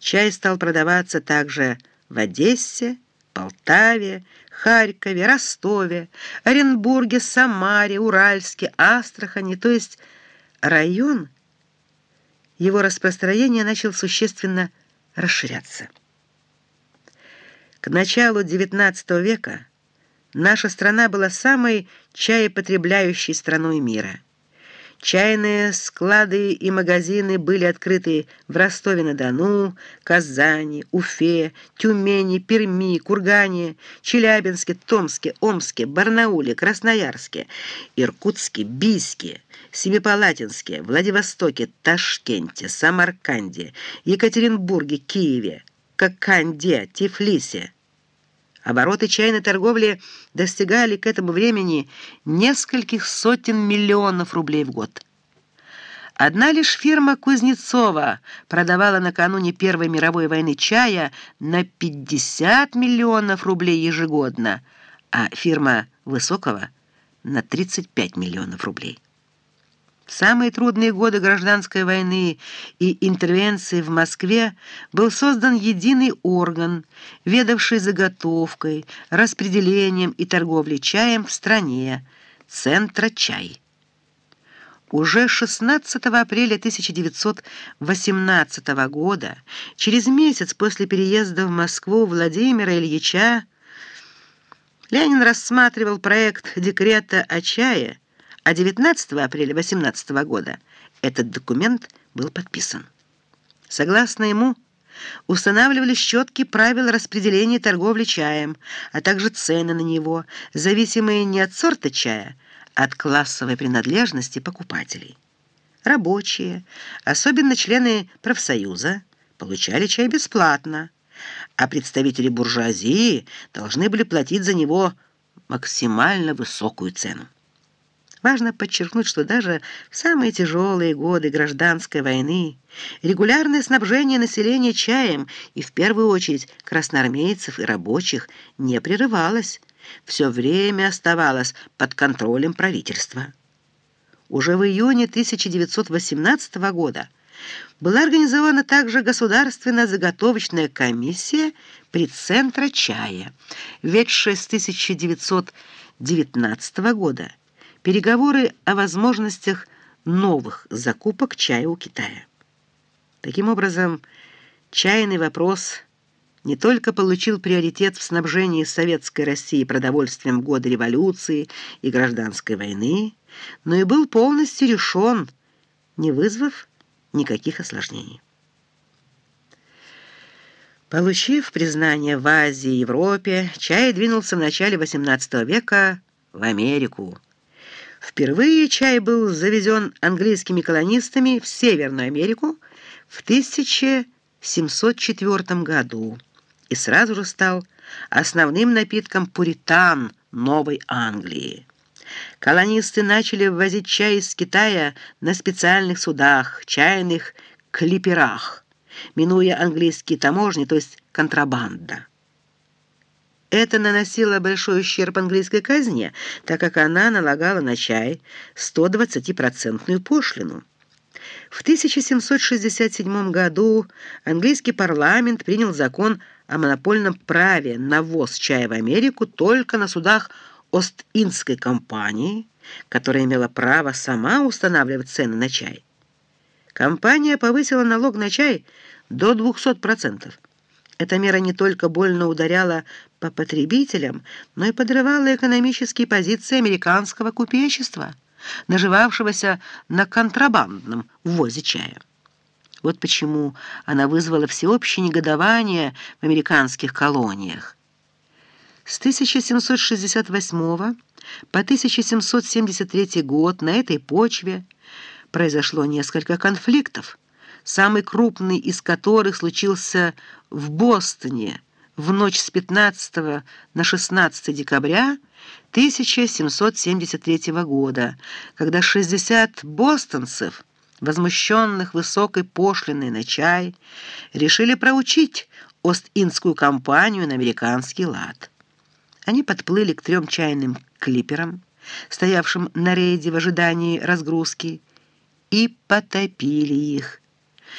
Чай стал продаваться также в Одессе, Полтаве, Харькове, Ростове, Оренбурге, Самаре, Уральске, Астрахани, то есть район, его распространение начал существенно расширяться. К началу XIX века наша страна была самой чаепотребляющей страной мира – Чайные склады и магазины были открыты в Ростове-на-Дону, Казани, Уфе, Тюмени, Перми, Кургане, Челябинске, Томске, Омске, Барнауле, Красноярске, Иркутске, Бийске, Семипалатинске, Владивостоке, Ташкенте, Самарканде, Екатеринбурге, Киеве, Коканде, Тифлисе. Обороты чайной торговли достигали к этому времени нескольких сотен миллионов рублей в год. Одна лишь фирма Кузнецова продавала накануне Первой мировой войны чая на 50 миллионов рублей ежегодно, а фирма Высокого – на 35 миллионов рублей. Самые трудные годы гражданской войны и интервенции в Москве был создан единый орган, ведавший заготовкой, распределением и торговлей чаем в стране – Центра-чай. Уже 16 апреля 1918 года, через месяц после переезда в Москву Владимира Ильича, Ленин рассматривал проект декрета о чае, а 19 апреля 18 года этот документ был подписан. Согласно ему, устанавливались четкие правила распределения торговли чаем, а также цены на него, зависимые не от сорта чая, а от классовой принадлежности покупателей. Рабочие, особенно члены профсоюза, получали чай бесплатно, а представители буржуазии должны были платить за него максимально высокую цену. Важно подчеркнуть, что даже в самые тяжелые годы гражданской войны регулярное снабжение населения чаем и в первую очередь красноармейцев и рабочих не прерывалось, все время оставалось под контролем правительства. Уже в июне 1918 года была организована также государственная заготовочная комиссия при Центра чая, ведшая с 1919 года переговоры о возможностях новых закупок чая у Китая. Таким образом, чайный вопрос не только получил приоритет в снабжении Советской России продовольствием в годы революции и гражданской войны, но и был полностью решен, не вызвав никаких осложнений. Получив признание в Азии и Европе, чай двинулся в начале XVIII века в Америку. Впервые чай был завезен английскими колонистами в Северную Америку в 1704 году и сразу же стал основным напитком пуритан Новой Англии. Колонисты начали ввозить чай из Китая на специальных судах, чайных клиперах, минуя английские таможни, то есть контрабанда. Это наносило большой ущерб английской казне, так как она налагала на чай 120-процентную пошлину. В 1767 году английский парламент принял закон о монопольном праве на ввоз чая в Америку только на судах Ост-Индской компании, которая имела право сама устанавливать цены на чай. Компания повысила налог на чай до 200%. Эта мера не только больно ударяла по потребителям, но и подрывала экономические позиции американского купечества, наживавшегося на контрабандном ввозе чая. Вот почему она вызвала всеобщее негодование в американских колониях. С 1768 по 1773 год на этой почве произошло несколько конфликтов, самый крупный из которых случился в Бостоне в ночь с 15 на 16 декабря 1773 года, когда 60 бостонцев, возмущенных высокой пошлиной на чай, решили проучить Ост-Индскую компанию на американский лад. Они подплыли к трем чайным клиперам, стоявшим на рейде в ожидании разгрузки, и потопили их,